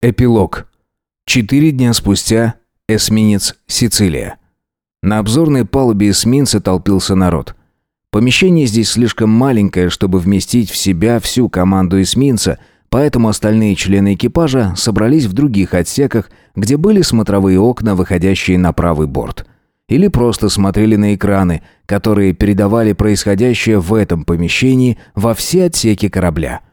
Эпилог. Четыре дня спустя. Эсминец «Сицилия». На обзорной палубе эсминца толпился народ. Помещение здесь слишком маленькое, чтобы вместить в себя всю команду эсминца, поэтому остальные члены экипажа собрались в других отсеках, где были смотровые окна, выходящие на правый борт. Или просто смотрели на экраны, которые передавали происходящее в этом помещении во все отсеки корабля –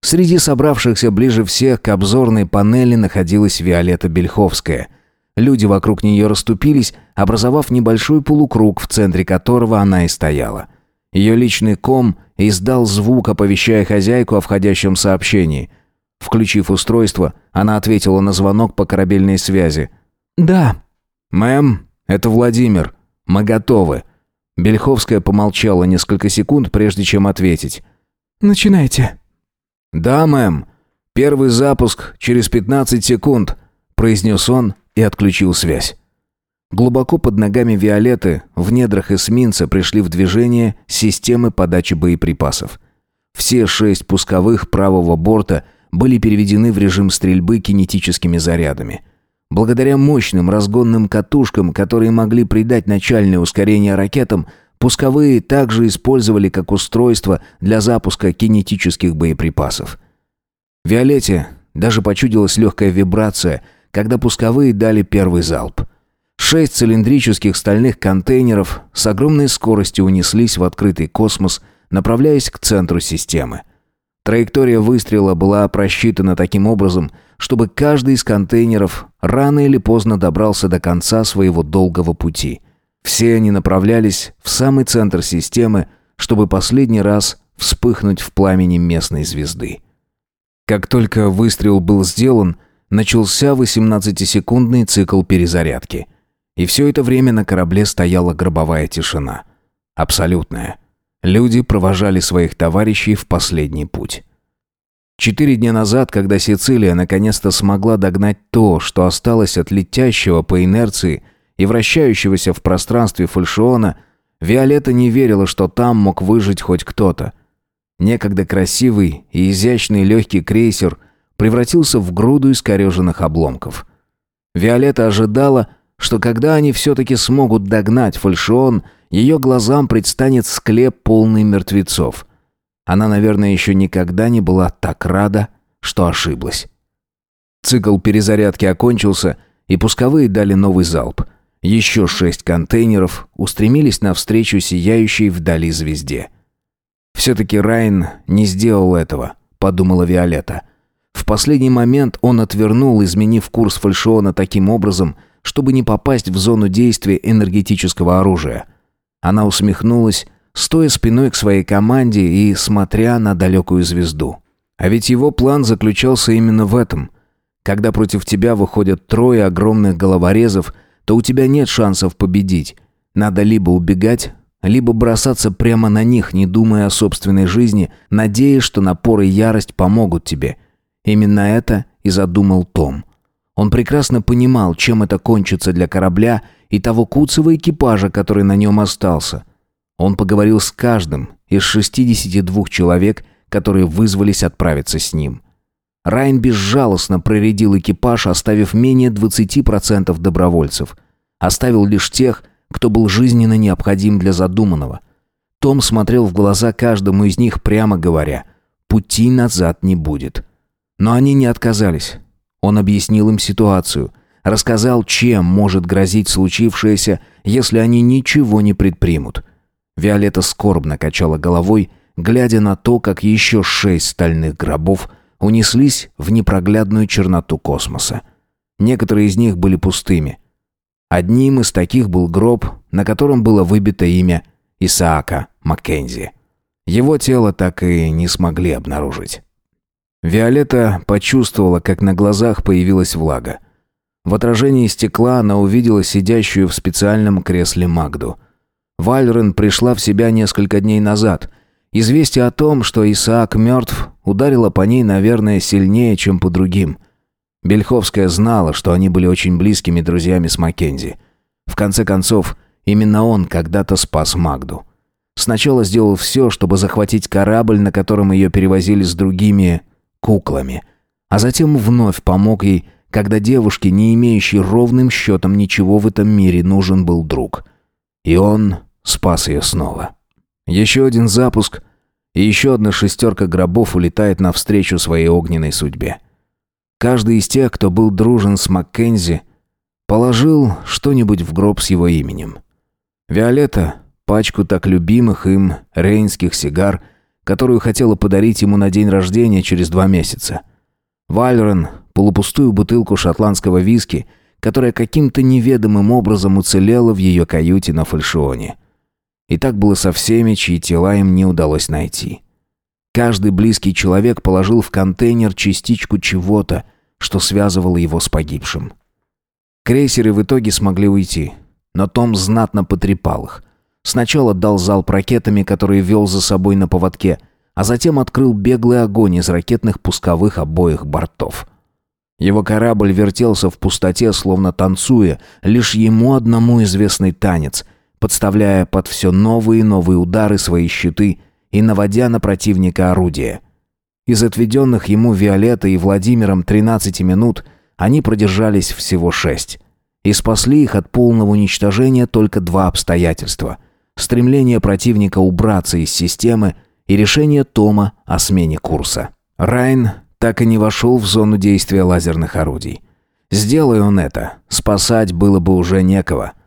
Среди собравшихся ближе всех к обзорной панели находилась Виолетта Бельховская. Люди вокруг нее расступились, образовав небольшой полукруг, в центре которого она и стояла. Ее личный ком издал звук, оповещая хозяйку о входящем сообщении. Включив устройство, она ответила на звонок по корабельной связи. «Да». «Мэм, это Владимир. Мы готовы». Бельховская помолчала несколько секунд, прежде чем ответить. «Начинайте». «Да, мэм. Первый запуск через 15 секунд», — произнес он и отключил связь. Глубоко под ногами Виолеты в недрах эсминца, пришли в движение системы подачи боеприпасов. Все шесть пусковых правого борта были переведены в режим стрельбы кинетическими зарядами. Благодаря мощным разгонным катушкам, которые могли придать начальное ускорение ракетам, Пусковые также использовали как устройство для запуска кинетических боеприпасов. Виолетте даже почудилась легкая вибрация, когда пусковые дали первый залп. Шесть цилиндрических стальных контейнеров с огромной скоростью унеслись в открытый космос, направляясь к центру системы. Траектория выстрела была просчитана таким образом, чтобы каждый из контейнеров рано или поздно добрался до конца своего долгого пути – все они направлялись в самый центр системы, чтобы последний раз вспыхнуть в пламени местной звезды. Как только выстрел был сделан, начался 18-секундный цикл перезарядки. И все это время на корабле стояла гробовая тишина. Абсолютная. Люди провожали своих товарищей в последний путь. Четыре дня назад, когда Сицилия наконец-то смогла догнать то, что осталось от летящего по инерции – и вращающегося в пространстве фальшиона, Виолетта не верила, что там мог выжить хоть кто-то. Некогда красивый и изящный легкий крейсер превратился в груду искореженных обломков. Виолетта ожидала, что когда они все-таки смогут догнать фальшион, ее глазам предстанет склеп полный мертвецов. Она, наверное, еще никогда не была так рада, что ошиблась. Цикл перезарядки окончился, и пусковые дали новый залп — еще шесть контейнеров устремились навстречу сияющей вдали звезде. «Все-таки Райан не сделал этого», — подумала Виолетта. В последний момент он отвернул, изменив курс фальшиона таким образом, чтобы не попасть в зону действия энергетического оружия. Она усмехнулась, стоя спиной к своей команде и смотря на далекую звезду. А ведь его план заключался именно в этом. Когда против тебя выходят трое огромных головорезов — то у тебя нет шансов победить. Надо либо убегать, либо бросаться прямо на них, не думая о собственной жизни, надеясь, что напор и ярость помогут тебе. Именно это и задумал Том. Он прекрасно понимал, чем это кончится для корабля и того куцевого экипажа, который на нем остался. Он поговорил с каждым из 62 человек, которые вызвались отправиться с ним – Райн безжалостно проредил экипаж, оставив менее 20% добровольцев. Оставил лишь тех, кто был жизненно необходим для задуманного. Том смотрел в глаза каждому из них, прямо говоря, «Пути назад не будет». Но они не отказались. Он объяснил им ситуацию, рассказал, чем может грозить случившееся, если они ничего не предпримут. Виолетта скорбно качала головой, глядя на то, как еще шесть стальных гробов – унеслись в непроглядную черноту космоса. Некоторые из них были пустыми. Одним из таких был гроб, на котором было выбито имя Исаака Маккензи. Его тело так и не смогли обнаружить. Виолетта почувствовала, как на глазах появилась влага. В отражении стекла она увидела сидящую в специальном кресле Магду. Вальрен пришла в себя несколько дней назад, Известие о том, что Исаак мертв, ударило по ней, наверное, сильнее, чем по другим. Бельховская знала, что они были очень близкими друзьями с Маккензи. В конце концов, именно он когда-то спас Магду. Сначала сделал все, чтобы захватить корабль, на котором ее перевозили с другими куклами. А затем вновь помог ей, когда девушке, не имеющей ровным счетом ничего в этом мире, нужен был друг. И он спас ее снова. Еще один запуск, и еще одна шестерка гробов улетает навстречу своей огненной судьбе. Каждый из тех, кто был дружен с Маккензи, положил что-нибудь в гроб с его именем. Виолетта – пачку так любимых им рейнских сигар, которую хотела подарить ему на день рождения через два месяца. Вальрон – полупустую бутылку шотландского виски, которая каким-то неведомым образом уцелела в ее каюте на фальшионе – и так было со всеми, чьи тела им не удалось найти. Каждый близкий человек положил в контейнер частичку чего-то, что связывало его с погибшим. Крейсеры в итоге смогли уйти, но Том знатно потрепал их. Сначала дал залп ракетами, которые вел за собой на поводке, а затем открыл беглый огонь из ракетных пусковых обоих бортов. Его корабль вертелся в пустоте, словно танцуя, лишь ему одному известный танец — подставляя под все новые и новые удары свои щиты и наводя на противника орудия. Из отведенных ему Виолеттой и Владимиром 13 минут они продержались всего шесть. И спасли их от полного уничтожения только два обстоятельства. Стремление противника убраться из системы и решение Тома о смене курса. Райн так и не вошел в зону действия лазерных орудий. Сделай он это, спасать было бы уже некого –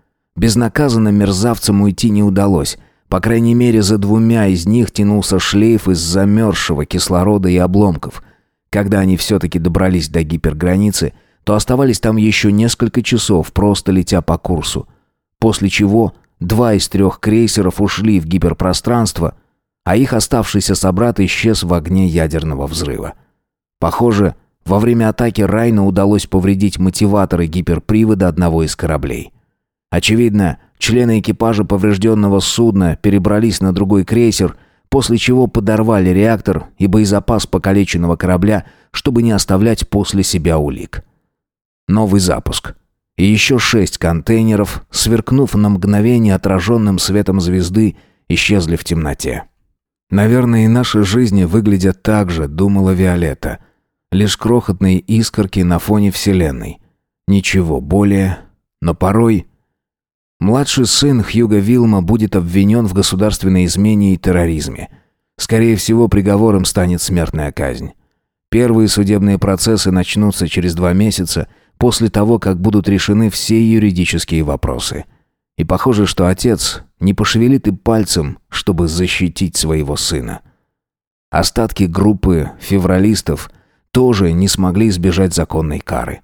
Безнаказанно мерзавцам уйти не удалось. По крайней мере, за двумя из них тянулся шлейф из замерзшего кислорода и обломков. Когда они все-таки добрались до гиперграницы, то оставались там еще несколько часов, просто летя по курсу. После чего два из трех крейсеров ушли в гиперпространство, а их оставшийся собрат исчез в огне ядерного взрыва. Похоже, во время атаки Райна удалось повредить мотиваторы гиперпривода одного из кораблей. Очевидно, члены экипажа поврежденного судна перебрались на другой крейсер, после чего подорвали реактор и боезапас покалеченного корабля, чтобы не оставлять после себя улик. Новый запуск. И еще шесть контейнеров, сверкнув на мгновение отраженным светом звезды, исчезли в темноте. «Наверное, и наши жизни выглядят так же», — думала Виолетта. «Лишь крохотные искорки на фоне Вселенной. Ничего более, но порой...» Младший сын Хьюга Вилма будет обвинен в государственной измене и терроризме. Скорее всего, приговором станет смертная казнь. Первые судебные процессы начнутся через два месяца после того, как будут решены все юридические вопросы. И похоже, что отец не пошевелит и пальцем, чтобы защитить своего сына. Остатки группы февралистов тоже не смогли избежать законной кары.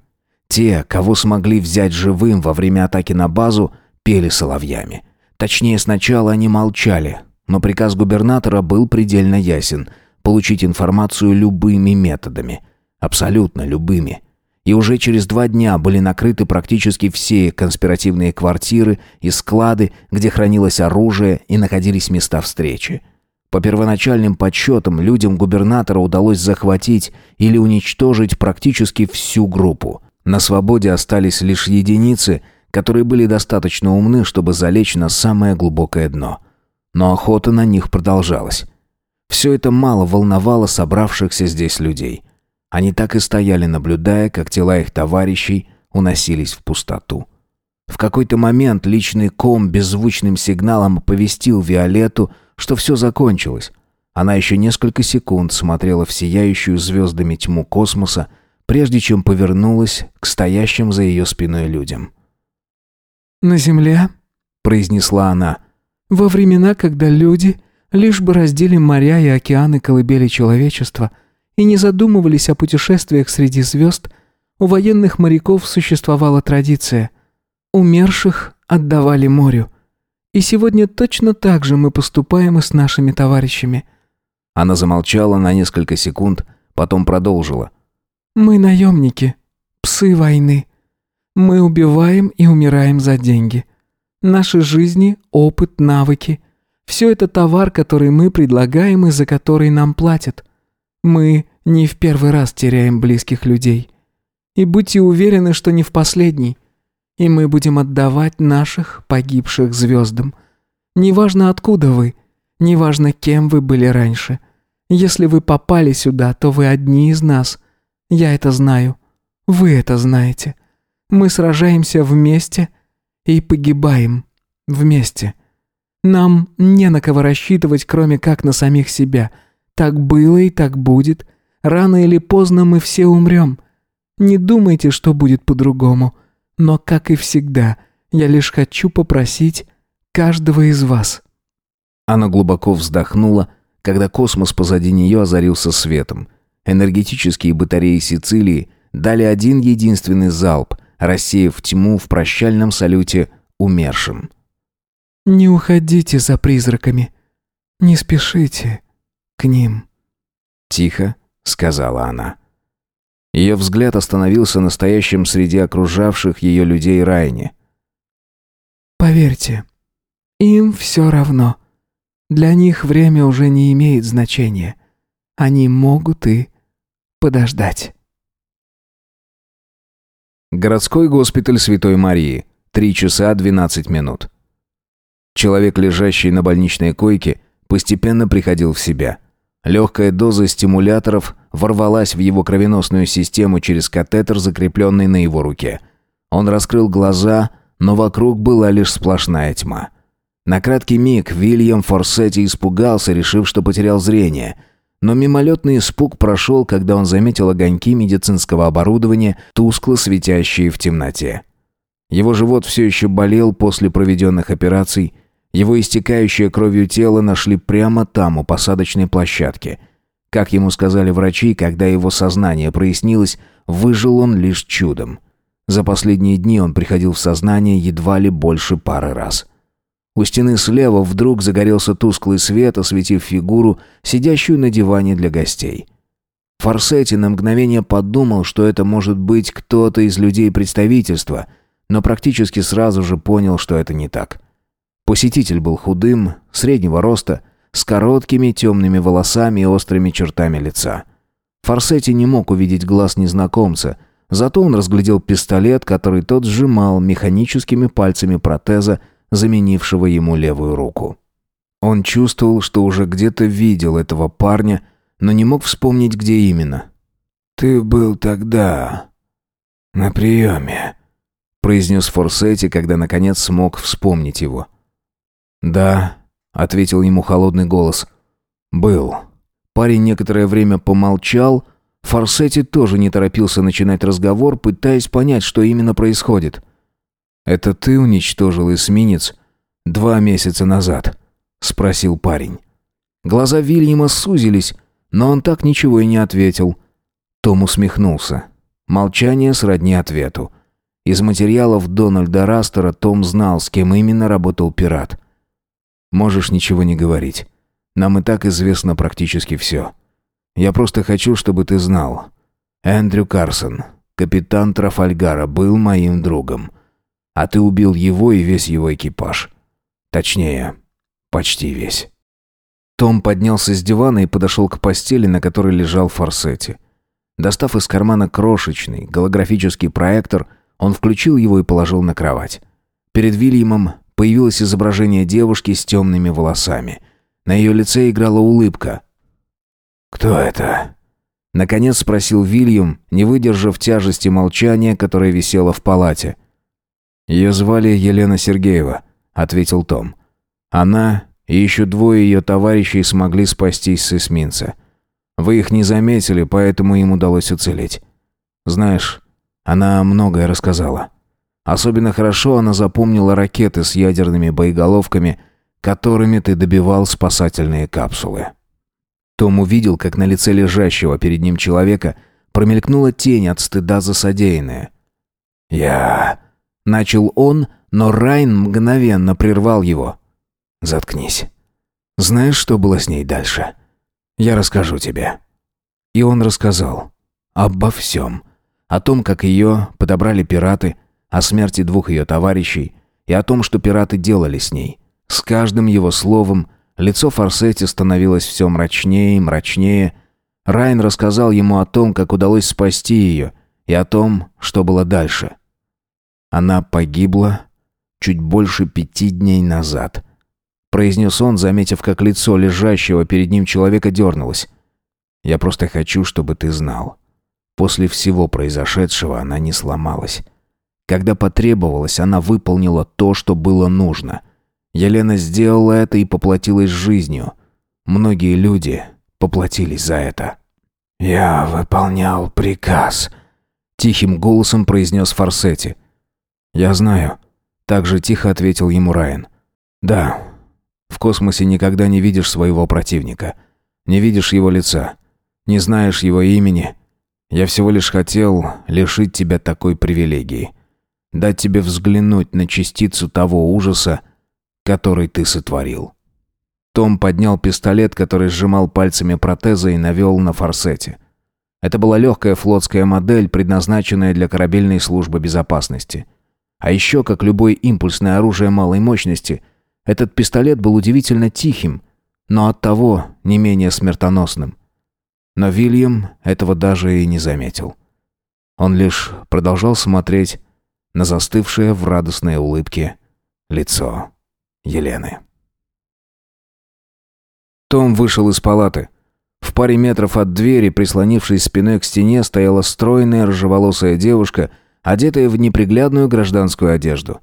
Те, кого смогли взять живым во время атаки на базу – пели соловьями. Точнее, сначала они молчали, но приказ губернатора был предельно ясен – получить информацию любыми методами. Абсолютно любыми. И уже через два дня были накрыты практически все конспиративные квартиры и склады, где хранилось оружие и находились места встречи. По первоначальным подсчетам, людям губернатора удалось захватить или уничтожить практически всю группу. На свободе остались лишь единицы – которые были достаточно умны, чтобы залечь на самое глубокое дно. Но охота на них продолжалась. Все это мало волновало собравшихся здесь людей. Они так и стояли, наблюдая, как тела их товарищей уносились в пустоту. В какой-то момент личный ком беззвучным сигналом оповестил Виолетту, что все закончилось. Она еще несколько секунд смотрела в сияющую звездами тьму космоса, прежде чем повернулась к стоящим за ее спиной людям. «На земле?» – произнесла она. «Во времена, когда люди лишь бы раздели моря и океаны колыбели человечества и не задумывались о путешествиях среди звезд, у военных моряков существовала традиция. Умерших отдавали морю. И сегодня точно так же мы поступаем и с нашими товарищами». Она замолчала на несколько секунд, потом продолжила. «Мы наемники, псы войны». Мы убиваем и умираем за деньги. Наши жизни, опыт, навыки – все это товар, который мы предлагаем и за который нам платят. Мы не в первый раз теряем близких людей. И будьте уверены, что не в последний. И мы будем отдавать наших погибших звездам. Неважно, откуда вы, неважно, кем вы были раньше. Если вы попали сюда, то вы одни из нас. Я это знаю. Вы это знаете. Мы сражаемся вместе и погибаем вместе. Нам не на кого рассчитывать, кроме как на самих себя. Так было и так будет. Рано или поздно мы все умрем. Не думайте, что будет по-другому. Но, как и всегда, я лишь хочу попросить каждого из вас». Она глубоко вздохнула, когда космос позади нее озарился светом. Энергетические батареи Сицилии дали один единственный залп – рассеяв тьму в прощальном салюте умершим. «Не уходите за призраками. Не спешите к ним», — тихо сказала она. Ее взгляд остановился настоящим среди окружавших ее людей Райне. «Поверьте, им все равно. Для них время уже не имеет значения. Они могут и подождать». Городской госпиталь Святой Марии. Три часа 12 минут. Человек, лежащий на больничной койке, постепенно приходил в себя. Легкая доза стимуляторов ворвалась в его кровеносную систему через катетер, закрепленный на его руке. Он раскрыл глаза, но вокруг была лишь сплошная тьма. На краткий миг Вильям Форсетти испугался, решив, что потерял зрение – но мимолетный испуг прошел, когда он заметил огоньки медицинского оборудования, тускло светящие в темноте. Его живот все еще болел после проведенных операций. Его истекающее кровью тело нашли прямо там, у посадочной площадки. Как ему сказали врачи, когда его сознание прояснилось, выжил он лишь чудом. За последние дни он приходил в сознание едва ли больше пары раз – у стены слева вдруг загорелся тусклый свет, осветив фигуру, сидящую на диване для гостей. Форсетти на мгновение подумал, что это может быть кто-то из людей представительства, но практически сразу же понял, что это не так. Посетитель был худым, среднего роста, с короткими темными волосами и острыми чертами лица. Форсетти не мог увидеть глаз незнакомца, зато он разглядел пистолет, который тот сжимал механическими пальцами протеза, заменившего ему левую руку. Он чувствовал, что уже где-то видел этого парня, но не мог вспомнить, где именно. «Ты был тогда... на приеме», — произнес Форсетти, когда наконец смог вспомнить его. «Да», — ответил ему холодный голос. «Был». Парень некоторое время помолчал, Форсетти тоже не торопился начинать разговор, пытаясь понять, что именно происходит. «Это ты уничтожил эсминец два месяца назад?» — спросил парень. Глаза Вильяма сузились, но он так ничего и не ответил. Том усмехнулся. Молчание сродни ответу. Из материалов Дональда Растера Том знал, с кем именно работал пират. «Можешь ничего не говорить. Нам и так известно практически все. Я просто хочу, чтобы ты знал. Эндрю Карсон, капитан Трафальгара, был моим другом а ты убил его и весь его экипаж. Точнее, почти весь». Том поднялся с дивана и подошел к постели, на которой лежал Форсетти. Достав из кармана крошечный голографический проектор, он включил его и положил на кровать. Перед Вильямом появилось изображение девушки с темными волосами. На ее лице играла улыбка. «Кто это?» Наконец спросил Вильям, не выдержав тяжести молчания, которое висело в палате. «Ее звали Елена Сергеева», — ответил Том. «Она и еще двое ее товарищей смогли спастись с эсминца. Вы их не заметили, поэтому им удалось уцелеть. Знаешь, она многое рассказала. Особенно хорошо она запомнила ракеты с ядерными боеголовками, которыми ты добивал спасательные капсулы». Том увидел, как на лице лежащего перед ним человека промелькнула тень от стыда за содеянное. «Я...» Начал он, но Райн мгновенно прервал его. «Заткнись. Знаешь, что было с ней дальше? Я расскажу тебе». И он рассказал. Обо всем. О том, как ее подобрали пираты, о смерти двух ее товарищей и о том, что пираты делали с ней. С каждым его словом лицо Форсетти становилось все мрачнее и мрачнее. Райн рассказал ему о том, как удалось спасти ее, и о том, что было дальше. Она погибла чуть больше пяти дней назад», — произнес он, заметив, как лицо лежащего перед ним человека дернулось. «Я просто хочу, чтобы ты знал. После всего произошедшего она не сломалась. Когда потребовалось, она выполнила то, что было нужно. Елена сделала это и поплатилась жизнью. Многие люди поплатились за это». «Я выполнял приказ», — тихим голосом произнес Форсетти. «Я знаю», — так же тихо ответил ему Райан. «Да, в космосе никогда не видишь своего противника, не видишь его лица, не знаешь его имени. Я всего лишь хотел лишить тебя такой привилегии, дать тебе взглянуть на частицу того ужаса, который ты сотворил». Том поднял пистолет, который сжимал пальцами протеза и навел на форсете. Это была легкая флотская модель, предназначенная для корабельной службы безопасности – а еще как любое импульсное оружие малой мощности, этот пистолет был удивительно тихим, но оттого не менее смертоносным. Но Вильям этого даже и не заметил. Он лишь продолжал смотреть на застывшее в радостной улыбке лицо Елены. Том вышел из палаты. В паре метров от двери, прислонившись спиной к стене, стояла стройная рыжеволосая девушка – одетая в неприглядную гражданскую одежду.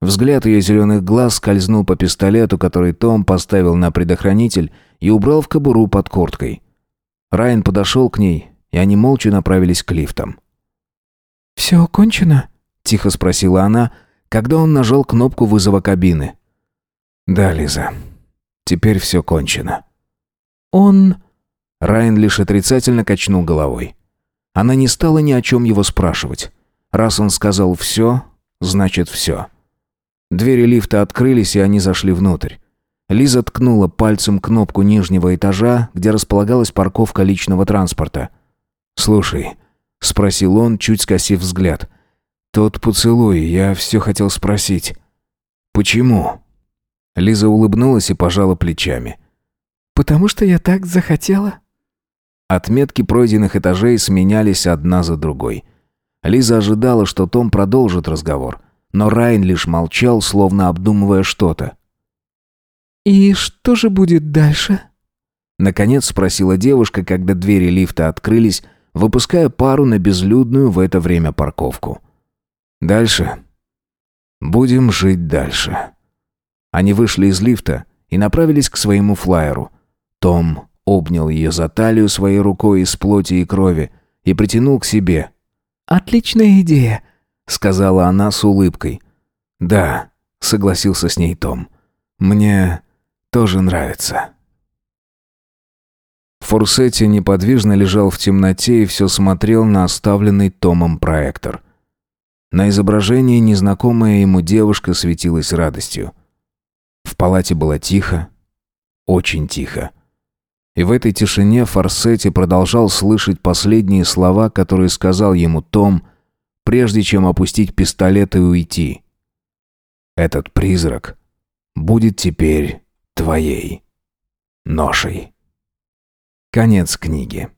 Взгляд ее зеленых глаз скользнул по пистолету, который Том поставил на предохранитель и убрал в кобуру под корткой. Райан подошел к ней, и они молча направились к лифтам. «Все окончено, – тихо спросила она, когда он нажал кнопку вызова кабины. «Да, Лиза, теперь все кончено». «Он...» Райан лишь отрицательно качнул головой. Она не стала ни о чем его спрашивать. Раз он сказал «все», значит «все». Двери лифта открылись, и они зашли внутрь. Лиза ткнула пальцем кнопку нижнего этажа, где располагалась парковка личного транспорта. «Слушай», — спросил он, чуть скосив взгляд. «Тот поцелуй, я все хотел спросить». «Почему?» Лиза улыбнулась и пожала плечами. «Потому что я так захотела». Отметки пройденных этажей сменялись одна за другой. Лиза ожидала, что Том продолжит разговор, но Райан лишь молчал, словно обдумывая что-то. «И что же будет дальше?» Наконец спросила девушка, когда двери лифта открылись, выпуская пару на безлюдную в это время парковку. «Дальше. Будем жить дальше». Они вышли из лифта и направились к своему флайеру. Том обнял ее за талию своей рукой из плоти и крови и притянул к себе, «Отличная идея», — сказала она с улыбкой. «Да», — согласился с ней Том. «Мне тоже нравится». Форсетти неподвижно лежал в темноте и все смотрел на оставленный Томом проектор. На изображении незнакомая ему девушка светилась радостью. В палате было тихо, очень тихо. И в этой тишине Форсетти продолжал слышать последние слова, которые сказал ему Том, прежде чем опустить пистолет и уйти. «Этот призрак будет теперь твоей ношей». Конец книги.